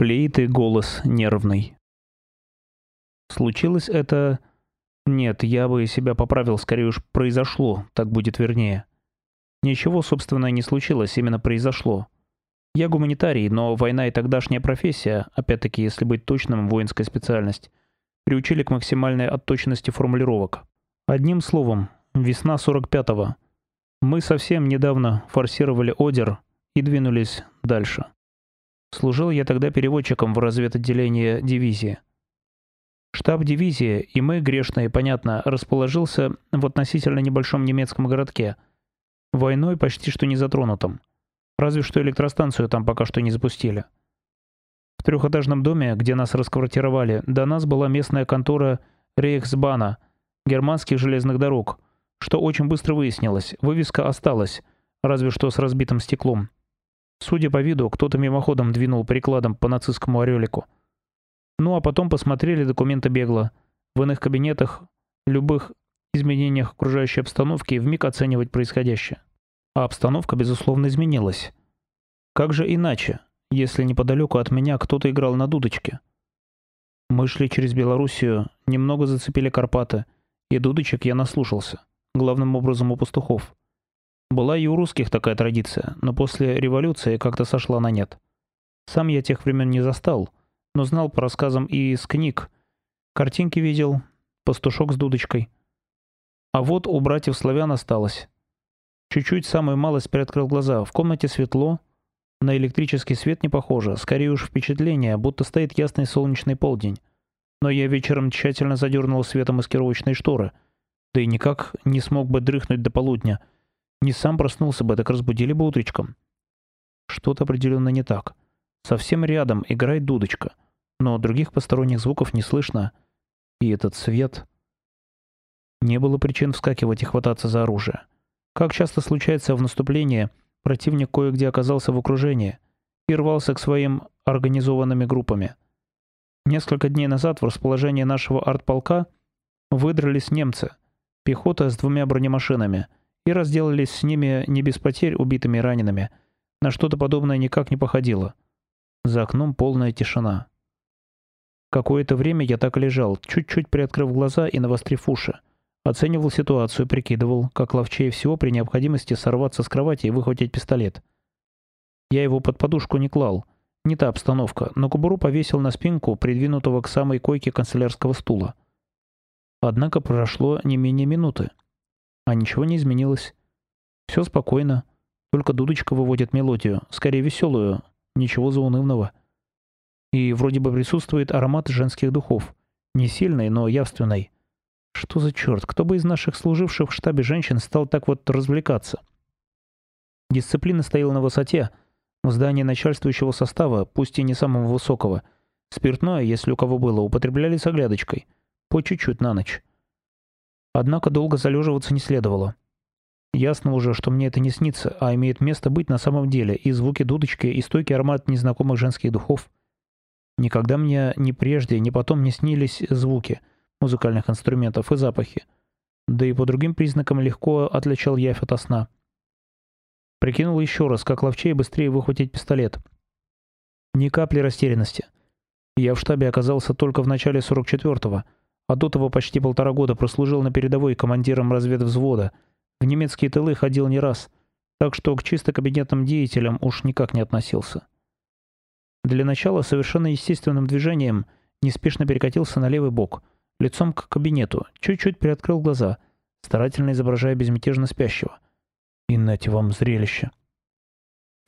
флейты голос нервный. Случилось это... Нет, я бы себя поправил, скорее уж произошло, так будет вернее. Ничего, собственно, не случилось, именно произошло. Я гуманитарий, но война и тогдашняя профессия, опять-таки, если быть точным, воинская специальность, приучили к максимальной отточенности формулировок. Одним словом, весна 45-го. Мы совсем недавно форсировали Одер и двинулись дальше. Служил я тогда переводчиком в разведотделении дивизии. Штаб дивизии, и мы, грешно и понятно, расположился в относительно небольшом немецком городке, войной почти что не затронутом. Разве что электростанцию там пока что не запустили. В трехэтажном доме, где нас расквартировали, до нас была местная контора Рейхсбана, германских железных дорог, что очень быстро выяснилось, вывеска осталась, разве что с разбитым стеклом. Судя по виду, кто-то мимоходом двинул прикладом по нацистскому орелику. Ну а потом посмотрели документы бегло. В иных кабинетах, любых изменениях окружающей обстановки вмиг оценивать происходящее. А обстановка, безусловно, изменилась. Как же иначе, если неподалеку от меня кто-то играл на дудочке? Мы шли через Белоруссию, немного зацепили Карпаты, и дудочек я наслушался, главным образом у пастухов. Была и у русских такая традиция, но после революции как-то сошла на нет. Сам я тех времен не застал, но знал по рассказам и из книг. Картинки видел, пастушок с дудочкой. А вот у братьев славян осталось. Чуть-чуть самую малость приоткрыл глаза. В комнате светло, на электрический свет не похоже, скорее уж впечатление, будто стоит ясный солнечный полдень. Но я вечером тщательно задернул светомаскировочные шторы, да и никак не смог бы дрыхнуть до полудня — не сам проснулся бы, так разбудили бы утречком. Что-то определенно не так. Совсем рядом играет дудочка, но других посторонних звуков не слышно. И этот свет... Не было причин вскакивать и хвататься за оружие. Как часто случается в наступлении, противник кое-где оказался в окружении и рвался к своим организованными группами. Несколько дней назад в расположение нашего артполка выдрались немцы, пехота с двумя бронемашинами — и разделались с ними не без потерь убитыми и ранеными. На что-то подобное никак не походило. За окном полная тишина. Какое-то время я так лежал, чуть-чуть приоткрыв глаза и навострив уши. Оценивал ситуацию, прикидывал, как ловчее всего при необходимости сорваться с кровати и выхватить пистолет. Я его под подушку не клал. Не та обстановка, но кобуру повесил на спинку придвинутого к самой койке канцелярского стула. Однако прошло не менее минуты. А ничего не изменилось. Все спокойно. Только дудочка выводит мелодию, скорее веселую, ничего заунывного. И вроде бы присутствует аромат женских духов. Не сильный, но явственный. Что за черт? Кто бы из наших служивших в штабе женщин стал так вот развлекаться? Дисциплина стояла на высоте. В здании начальствующего состава, пусть и не самого высокого. Спиртное, если у кого было, употребляли с оглядочкой. По чуть-чуть на ночь. Однако долго залеживаться не следовало. Ясно уже, что мне это не снится, а имеет место быть на самом деле, и звуки дудочки, и стойкий аромат незнакомых женских духов. Никогда мне ни прежде, ни потом не снились звуки музыкальных инструментов и запахи. Да и по другим признакам легко отличал явь от сна. Прикинул еще раз, как ловчее быстрее выхватить пистолет. Ни капли растерянности. Я в штабе оказался только в начале 44-го, а до того почти полтора года прослужил на передовой командиром разведвзвода. В немецкие тылы ходил не раз, так что к чисто кабинетным деятелям уж никак не относился. Для начала совершенно естественным движением неспешно перекатился на левый бок, лицом к кабинету, чуть-чуть приоткрыл глаза, старательно изображая безмятежно спящего. И нате вам зрелище.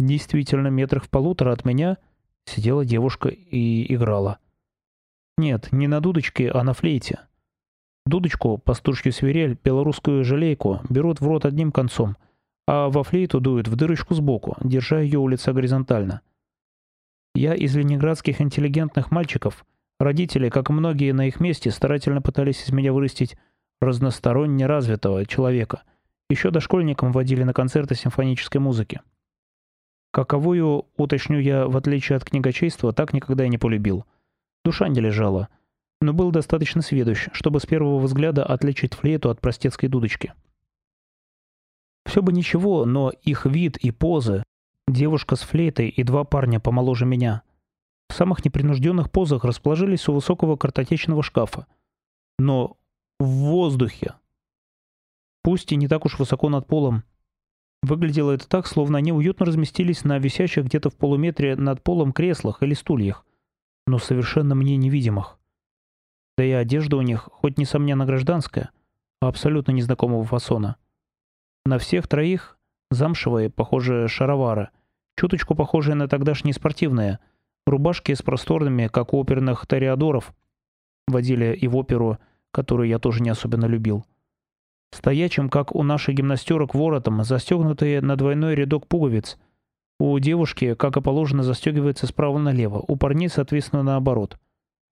Действительно, метрах в полутора от меня сидела девушка и играла. Нет, не на дудочке, а на флейте. Дудочку, пастушью свирель, белорусскую жалейку берут в рот одним концом, а во флейту дуют в дырочку сбоку, держа ее у лица горизонтально. Я из ленинградских интеллигентных мальчиков, родители, как и многие на их месте, старательно пытались из меня вырастить разносторонне развитого человека. Еще дошкольникам водили на концерты симфонической музыки. Каковую, уточню я, в отличие от книгочейства, так никогда и не полюбил — Душа не лежала, но был достаточно сведущ, чтобы с первого взгляда отличить флейту от простецкой дудочки. Все бы ничего, но их вид и позы, девушка с флейтой и два парня помоложе меня. в самых непринужденных позах расположились у высокого картотечного шкафа. Но в воздухе. Пусть и не так уж высоко над полом. Выглядело это так, словно они уютно разместились на висящих где-то в полуметре над полом креслах или стульях, но совершенно мне невидимых. Да и одежда у них, хоть несомненно гражданская, а абсолютно незнакомого фасона. На всех троих замшевые, похожие шаровары, чуточку похожие на тогдашние спортивные, рубашки с просторными, как у оперных ториадоров, водили и в оперу, которую я тоже не особенно любил. Стоячим, как у наших гимнастерок, воротом, застегнутые на двойной рядок пуговиц. У девушки, как и положено, застегивается справа налево, у парней, соответственно, наоборот.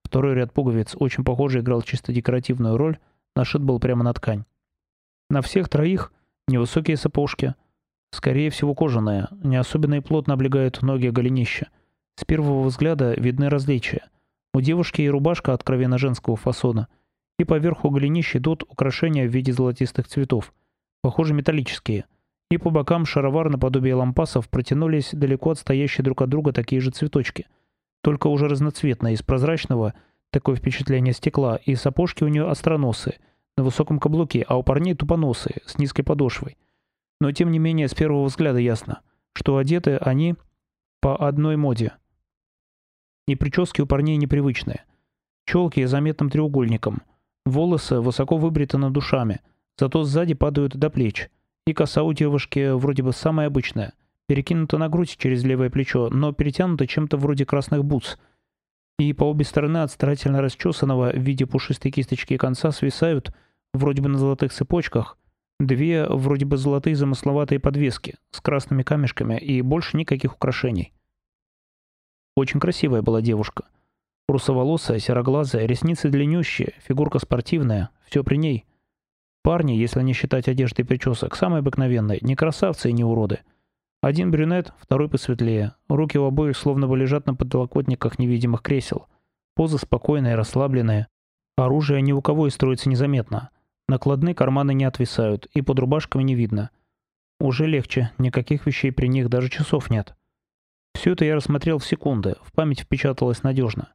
Второй ряд пуговиц, очень похоже, играл чисто декоративную роль, нашит был прямо на ткань. На всех троих невысокие сапожки, скорее всего кожаные, не особенно и плотно облегают ноги голенища. С первого взгляда видны различия. У девушки и рубашка откровенно женского фасона, и поверху голенища идут украшения в виде золотистых цветов, похоже металлические, и по бокам шаровар наподобие лампасов протянулись далеко отстоящие друг от друга такие же цветочки, только уже разноцветные, из прозрачного, такое впечатление стекла, и сапожки у нее остроносые, на высоком каблуке, а у парней тупоносые, с низкой подошвой. Но тем не менее, с первого взгляда ясно, что одеты они по одной моде. И прически у парней непривычные. Челки заметным треугольником. Волосы высоко выбриты над душами, зато сзади падают до плеч. И коса у девушки вроде бы самая обычная, перекинута на грудь через левое плечо, но перетянута чем-то вроде красных бутс. И по обе стороны от старательно расчесанного в виде пушистой кисточки конца свисают, вроде бы на золотых цепочках, две вроде бы золотые замысловатые подвески с красными камешками и больше никаких украшений. Очень красивая была девушка. Русоволосая, сероглазая, ресницы длиннющие, фигурка спортивная, все при ней. Парни, если не считать одежды и причесок, самые обыкновенные, не красавцы и не уроды. Один брюнет, второй посветлее. Руки у обоих словно бы лежат на подлокотниках невидимых кресел. Позы спокойные, расслабленные. Оружие ни у кого и строится незаметно. Накладные карманы не отвисают, и под рубашками не видно. Уже легче, никаких вещей при них, даже часов нет. Все это я рассмотрел в секунды, в память впечаталось надежно.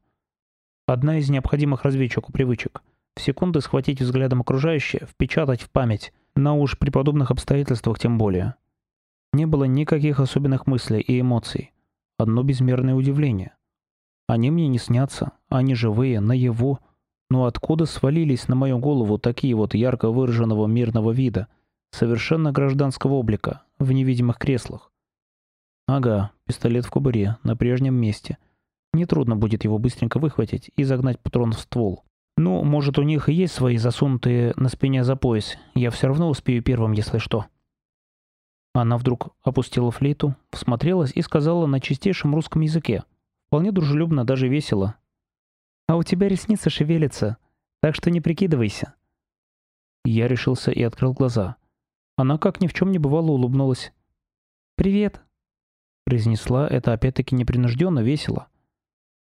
Одна из необходимых разведчику привычек. В секунды схватить взглядом окружающее, впечатать в память, на уж при подобных обстоятельствах тем более. Не было никаких особенных мыслей и эмоций. Одно безмерное удивление. Они мне не снятся, они живые, наяву. Но откуда свалились на мою голову такие вот ярко выраженного мирного вида, совершенно гражданского облика, в невидимых креслах? Ага, пистолет в кобуре, на прежнем месте. Нетрудно будет его быстренько выхватить и загнать патрон в ствол. Ну, может, у них и есть свои засунутые на спине за пояс. Я все равно успею первым, если что. Она вдруг опустила флейту, всмотрелась и сказала на чистейшем русском языке. Вполне дружелюбно, даже весело. «А у тебя ресницы шевелятся, так что не прикидывайся». Я решился и открыл глаза. Она, как ни в чем не бывало, улыбнулась. «Привет», Произнесла это опять-таки непринужденно, весело.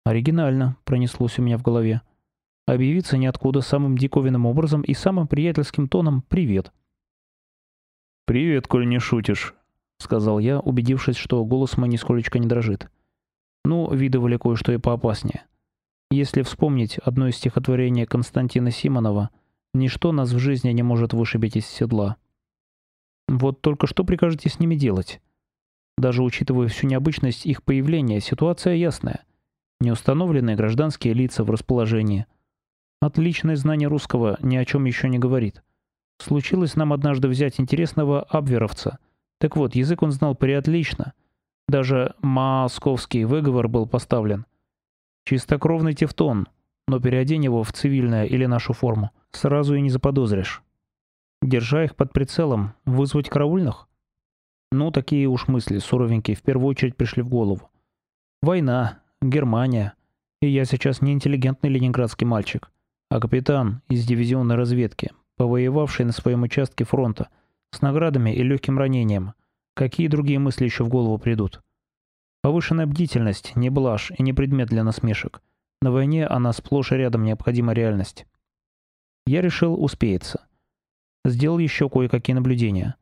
Оригинально пронеслось у меня в голове. Объявиться ниоткуда самым диковинным образом и самым приятельским тоном «Привет». «Привет, коль не шутишь», — сказал я, убедившись, что голос мой нисколечко не дрожит. Ну, видывали кое-что и поопаснее. Если вспомнить одно из стихотворений Константина Симонова «Ничто нас в жизни не может вышибить из седла». Вот только что прикажете с ними делать? Даже учитывая всю необычность их появления, ситуация ясная. Неустановленные гражданские лица в расположении. Отличное знание русского ни о чем еще не говорит. Случилось нам однажды взять интересного абверовца. Так вот, язык он знал преотлично. Даже московский выговор был поставлен. Чистокровный тевтон, но переодень его в цивильное или нашу форму. Сразу и не заподозришь. Держа их под прицелом, вызвать караульных? Ну, такие уж мысли, суровенькие, в первую очередь пришли в голову. Война, Германия. И я сейчас не интеллигентный ленинградский мальчик, а капитан из дивизионной разведки, повоевавший на своем участке фронта, с наградами и легким ранением. Какие другие мысли еще в голову придут? Повышенная бдительность, не блажь и не предмет для насмешек. На войне она сплошь и рядом необходима реальность. Я решил успеется. Сделал еще кое-какие наблюдения.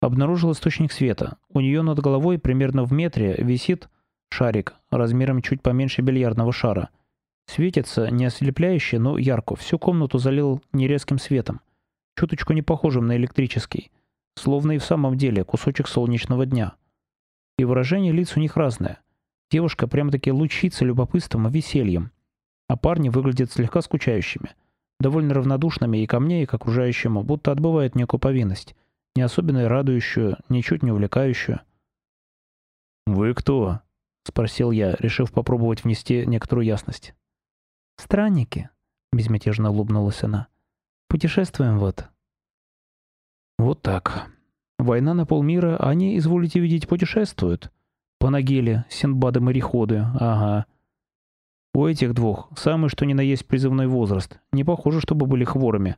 Обнаружил источник света. У нее над головой, примерно в метре, висит Шарик, размером чуть поменьше бильярдного шара. Светится не ослепляюще, но ярко. Всю комнату залил нерезким светом. Чуточку не похожим на электрический. Словно и в самом деле кусочек солнечного дня. И выражение лиц у них разное. Девушка прямо-таки лучится любопытством и весельем. А парни выглядят слегка скучающими. Довольно равнодушными и ко мне, и к окружающему, будто отбывают некую повинность. Не особенно радующую, ничуть не увлекающую. «Вы кто?» — спросил я, решив попробовать внести некоторую ясность. «Странники», — безмятежно улыбнулась она. «Путешествуем вот». «Вот так. Война на полмира, они, изволите видеть, путешествуют. По Нагеле, Синдбады-мореходы, ага. У этих двух самый что ни на есть призывной возраст. Не похоже, чтобы были хворыми.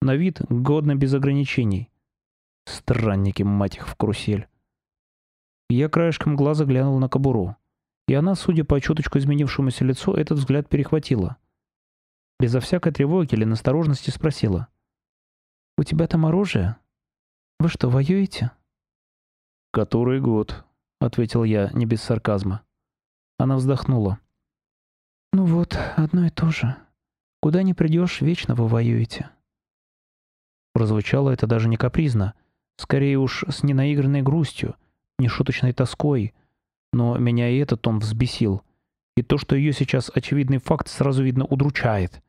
На вид годно без ограничений. Странники, мать их, в карусель. Я краешком глаза глянул на кобуру. И она, судя по чуточку изменившемуся лицу, этот взгляд перехватила. Безо всякой тревоги или насторожности спросила. «У тебя там оружие? Вы что, воюете?» «Который год», — ответил я, не без сарказма. Она вздохнула. «Ну вот, одно и то же. Куда ни придешь, вечно вы воюете». Прозвучало это даже не капризно, скорее уж с ненаигранной грустью, нешуточной тоской, но меня и этот тон взбесил. И то, что ее сейчас очевидный факт сразу видно удручает.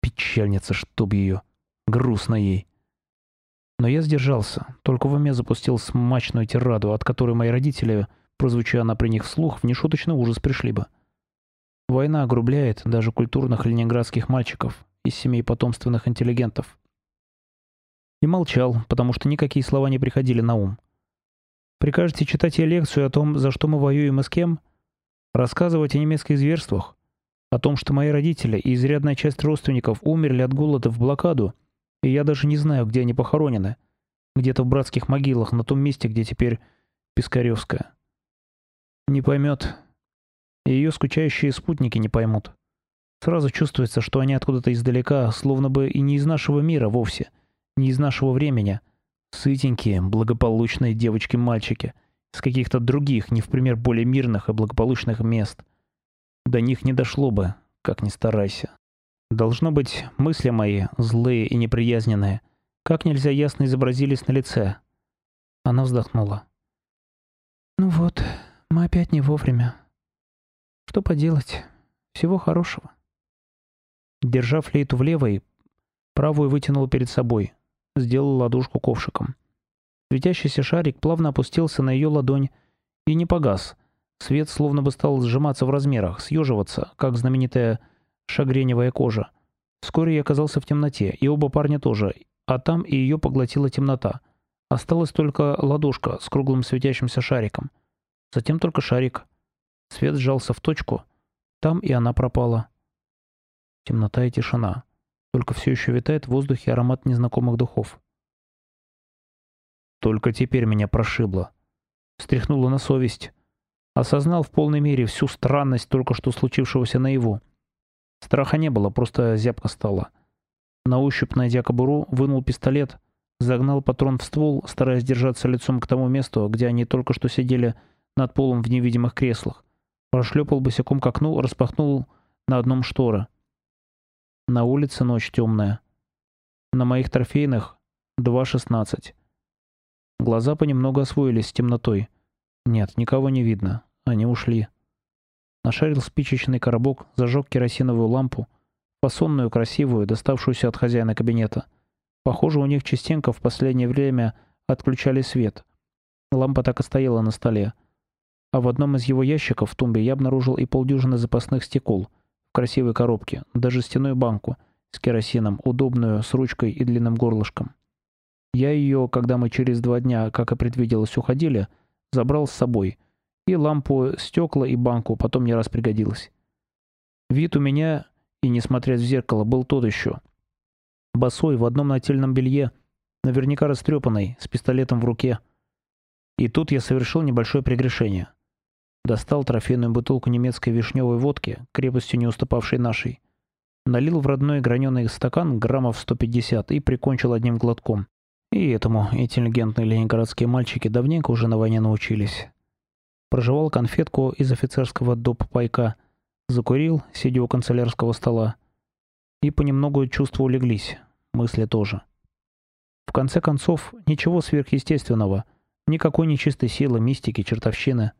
Печальница, чтоб ее. Грустно ей. Но я сдержался, только в уме запустил смачную тираду, от которой мои родители, прозвучая она при них вслух, в нешуточный ужас пришли бы. Война огрубляет даже культурных ленинградских мальчиков из семей потомственных интеллигентов. И молчал, потому что никакие слова не приходили на ум. Прикажете читать ей лекцию о том, за что мы воюем и с кем? Рассказывать о немецких зверствах? О том, что мои родители и изрядная часть родственников умерли от голода в блокаду, и я даже не знаю, где они похоронены. Где-то в братских могилах, на том месте, где теперь Пискаревская. Не поймет. Ее скучающие спутники не поймут. Сразу чувствуется, что они откуда-то издалека, словно бы и не из нашего мира вовсе, не из нашего времени — Сытенькие, благополучные девочки-мальчики с каких-то других, не в пример более мирных и благополучных мест. До них не дошло бы, как ни старайся. Должно быть, мысли мои, злые и неприязненные, как нельзя ясно изобразились на лице. Она вздохнула. «Ну вот, мы опять не вовремя. Что поделать? Всего хорошего». Держа флейту в левой, правую вытянула перед собой, сделал ладошку ковшиком. Светящийся шарик плавно опустился на ее ладонь и не погас. Свет словно бы стал сжиматься в размерах, съеживаться, как знаменитая шагреневая кожа. Вскоре я оказался в темноте, и оба парня тоже, а там и ее поглотила темнота. Осталась только ладошка с круглым светящимся шариком. Затем только шарик. Свет сжался в точку. Там и она пропала. Темнота и тишина. Только все еще витает в воздухе аромат незнакомых духов. Только теперь меня прошибло. Стряхнуло на совесть. Осознал в полной мере всю странность только что случившегося наяву. Страха не было, просто зябко стало. На ощупь, найдя кобуру, вынул пистолет, загнал патрон в ствол, стараясь держаться лицом к тому месту, где они только что сидели над полом в невидимых креслах. Прошлепал босиком к окну, распахнул на одном шторы. На улице ночь темная. На моих трофейных 2.16. Глаза понемногу освоились с темнотой. Нет, никого не видно. Они ушли. Нашарил спичечный коробок, зажег керосиновую лампу, фасонную, красивую, доставшуюся от хозяина кабинета. Похоже, у них частенько в последнее время отключали свет. Лампа так и стояла на столе. А в одном из его ящиков в тумбе я обнаружил и полдюжины запасных стекол — красивой коробке, даже стеной банку с керосином, удобную, с ручкой и длинным горлышком. Я ее, когда мы через два дня, как и предвиделось, уходили, забрал с собой. И лампу, стекла и банку потом не раз пригодилось. Вид у меня, и несмотря в зеркало, был тот еще. Босой, в одном нательном белье, наверняка растрепанный, с пистолетом в руке. И тут я совершил небольшое прегрешение. Достал трофейную бутылку немецкой вишневой водки, крепостью не уступавшей нашей. Налил в родной граненый стакан граммов 150 и прикончил одним глотком. И этому интеллигентные ленинградские мальчики давненько уже на войне научились. прожевал конфетку из офицерского доп. пайка, закурил, сидя у канцелярского стола. И понемногу чувства улеглись, мысли тоже. В конце концов, ничего сверхъестественного, никакой нечистой силы, мистики, чертовщины.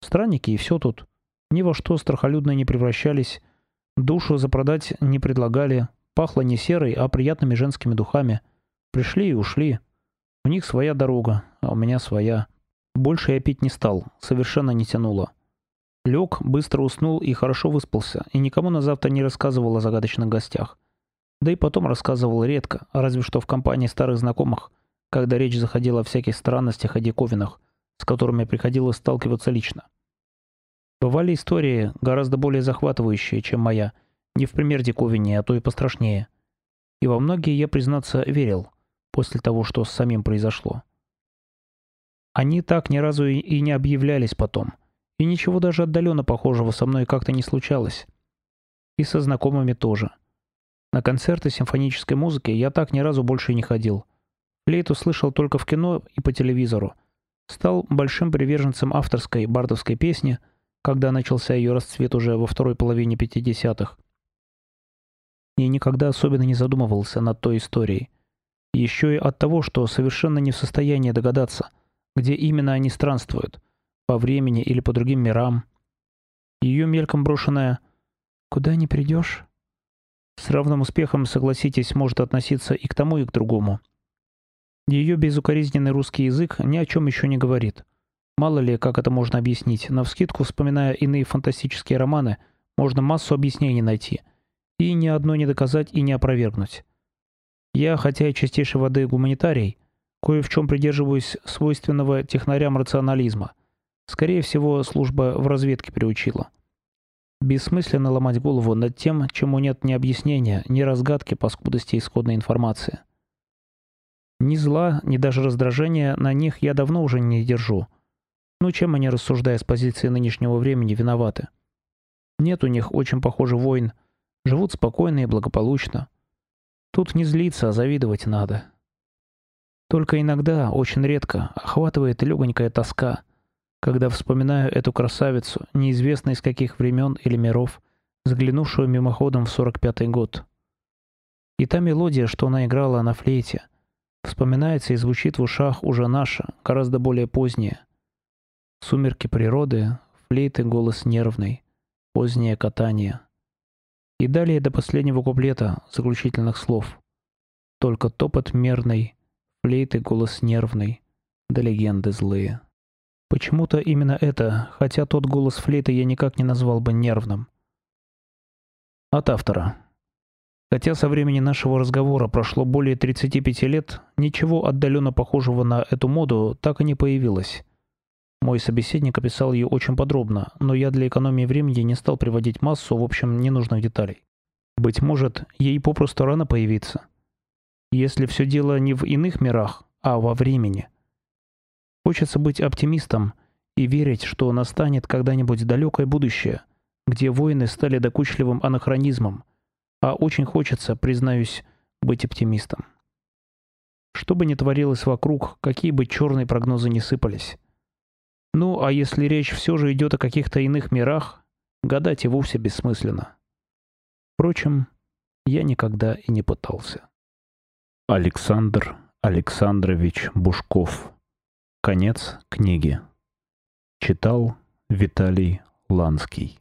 Странники и все тут. Ни во что страхолюдно не превращались, душу запродать не предлагали, пахло не серой, а приятными женскими духами. Пришли и ушли. У них своя дорога, а у меня своя. Больше я пить не стал, совершенно не тянуло. Лег, быстро уснул и хорошо выспался, и никому на завтра не рассказывал о загадочных гостях. Да и потом рассказывал редко, разве что в компании старых знакомых, когда речь заходила о всяких странностях и диковинах, с которыми приходилось сталкиваться лично. Бывали истории гораздо более захватывающие, чем моя, не в пример диковине, а то и пострашнее. И во многие я, признаться, верил, после того, что с самим произошло. Они так ни разу и не объявлялись потом, и ничего даже отдаленно похожего со мной как-то не случалось. И со знакомыми тоже. На концерты симфонической музыки я так ни разу больше и не ходил. Флейту слышал только в кино и по телевизору. Стал большим приверженцем авторской бардовской песни, когда начался ее расцвет уже во второй половине 50-х. И никогда особенно не задумывался над той историей. Еще и от того, что совершенно не в состоянии догадаться, где именно они странствуют, по времени или по другим мирам. Ее мельком брошенная «Куда не придешь?» С равным успехом, согласитесь, может относиться и к тому, и к другому. Ее безукоризненный русский язык ни о чем еще не говорит. Мало ли, как это можно объяснить. Навскидку, вспоминая иные фантастические романы, можно массу объяснений найти. И ни одно не доказать и не опровергнуть. Я, хотя и чистейшей воды гуманитарий, кое в чем придерживаюсь свойственного технарям рационализма. Скорее всего, служба в разведке приучила. Бессмысленно ломать голову над тем, чему нет ни объяснения, ни разгадки по скудости исходной информации. Ни зла, ни даже раздражения на них я давно уже не держу. Ну чем они, рассуждая с позиции нынешнего времени, виноваты? Нет у них очень похоже войн. Живут спокойно и благополучно. Тут не злиться, а завидовать надо. Только иногда, очень редко, охватывает легонькая тоска — когда вспоминаю эту красавицу, неизвестно из каких времен или миров, заглянувшую мимоходом в 45-й год. И та мелодия, что она играла на флейте, вспоминается и звучит в ушах уже наша, гораздо более поздняя. Сумерки природы, флейты голос нервный, позднее катание. И далее до последнего куплета заключительных слов. Только топот мерный, флейты голос нервный, да легенды злые. Почему-то именно это, хотя тот голос флейты я никак не назвал бы нервным. От автора. Хотя со времени нашего разговора прошло более 35 лет, ничего отдаленно похожего на эту моду так и не появилось. Мой собеседник описал ее очень подробно, но я для экономии времени не стал приводить массу, в общем, ненужных деталей. Быть может, ей попросту рано появиться. Если все дело не в иных мирах, а во времени – Хочется быть оптимистом и верить, что настанет когда-нибудь далекое будущее, где войны стали докучливым анахронизмом, а очень хочется, признаюсь, быть оптимистом. Что бы ни творилось вокруг, какие бы черные прогнозы не сыпались. Ну, а если речь все же идет о каких-то иных мирах, гадать и вовсе бессмысленно. Впрочем, я никогда и не пытался. Александр Александрович Бушков Конец книги. Читал Виталий Ланский.